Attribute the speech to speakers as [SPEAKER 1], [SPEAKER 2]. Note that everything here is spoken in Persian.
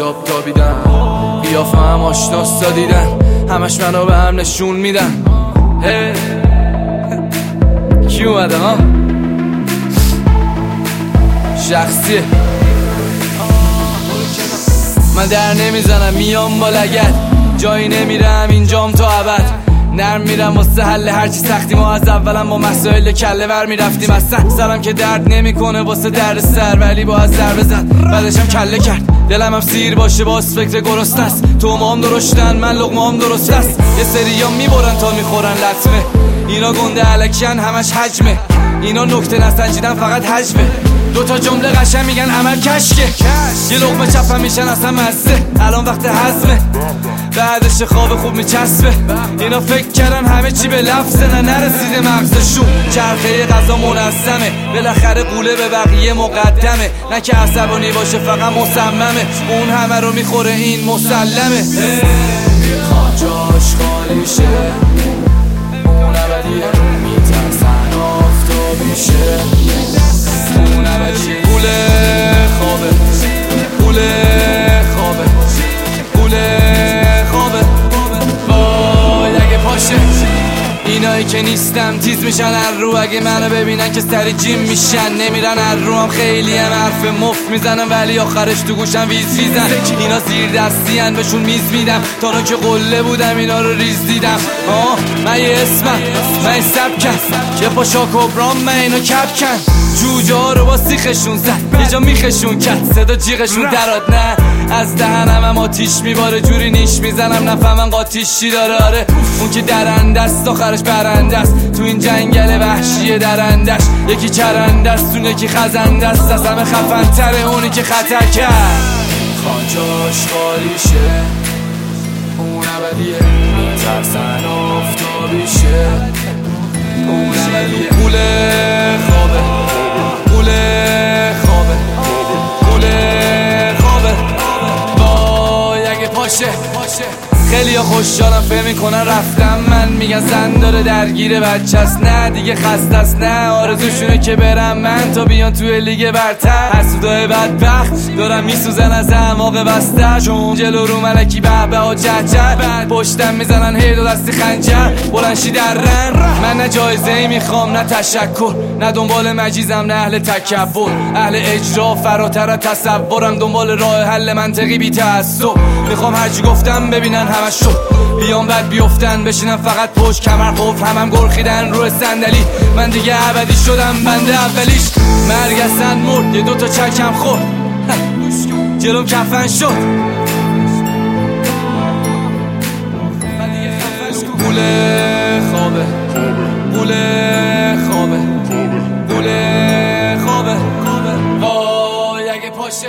[SPEAKER 1] آفتاب تابیدن. قیافه هم آشناستا دیدن. همش منو به هم نشون میدن. کی اومده ها؟ شخصیه من در نمی‌زنم. میام با لگت جایی نمیرم. اینجام تا ابد. نرم میرم واسه حل هرچی سختی. ما از اولم با مسائل کله ور می‌رفتیم. اصلا سرم که درد نمی‌کنه واسه درد سر ولی با از ضربه زد بعدشم کله کرد. دلم هم سیر باشه باز فکر گرست است. تو هم درشتن من لغمه هم درست است. یه سری ها می‌برن تا می‌خورن لطمه. اینا گنده علکیان همش حجمه. اینا نکته نسنجیدن فقط حجمه. دو تا جمله قشن میگن عمل کشکه. یه لقمه چپم میشن اصلا مزه. الان وقت حزمه. بعدش خواب خوب میچسبه. اینا فکر کردن همه چی به لفظه نه نرسیده مغزشون. چرخه غذا منظمه. بالاخره قوله به بقیه مقدمه. نه که عصبانی باشه فقط مصممه. اون همه رو می‌خوره این مسلمه. می‌خوان جاش خالی شه. که نیستم تیز میشن هر رو. اگه منو ببینن که سری جیم میشن. نمیرن هر رو هم خیلی هم حرف مفت می‌زنم ولی آخرش تو گوشم ویز ویزن اینا زیر دستی هن بهشون میز میدم. تا که قله بودم اینا رو ریز دیدم. آه من یه اسمم من یه سبکم. یه پاشا کبرام من اینو کپ کن جوجه ها رو با سیخشون زد. یه جا میخشون کرد. صدا جیغشون دراد نه. از دهنم هم آتیش میباره جوری نیش می‌زنم نفهمن قاتیش چی داره. آره اون که درنده است آخرش برنده است. تو این جنگل وحشی درندش یکی چرنده است اون یکی خزنده است. از همه خفن تره اونی که خطر کرد. خانجاش خالی شه اون ابدیه. میترسن آفتابیشه. اون ابدیه. اگه پاشه خیلی خوشحالم فهم می‌کنن رفتم. من میگن زن داره درگیر بچه است. نه دیگه خسته است. نه آرزوشونه که برم. من تا بیان توی لیگ برتر. حسودای بدبخت دارم میسوزن از اعماق بسته. چون جلو رو ملکی به به ها جهجر بعد پشتم می‌زنن هی دو دستی خنجر. بلنشی در رن من نه جایزه ای می‌خوام نه تشکر. نه دنبال مجیزم نه اهل تکبر. اهل اجرا فراتر تصورم. دنبال راه حل منطقی بی تعصب می‌خوام هرچی گفتم ببینن همش شد بیام بعد بیفتن بشینم فقط پشت کمر. قفل همم گرخیدن رو صندلی. من دیگه ابدی شدم بنده اولیش. مرگ اصلا مرد یه دوتا چکم خورد. جلوم کفن شد. گوله خوابه. گوله خوابه. گوله خوابه. وای اگه پاشه.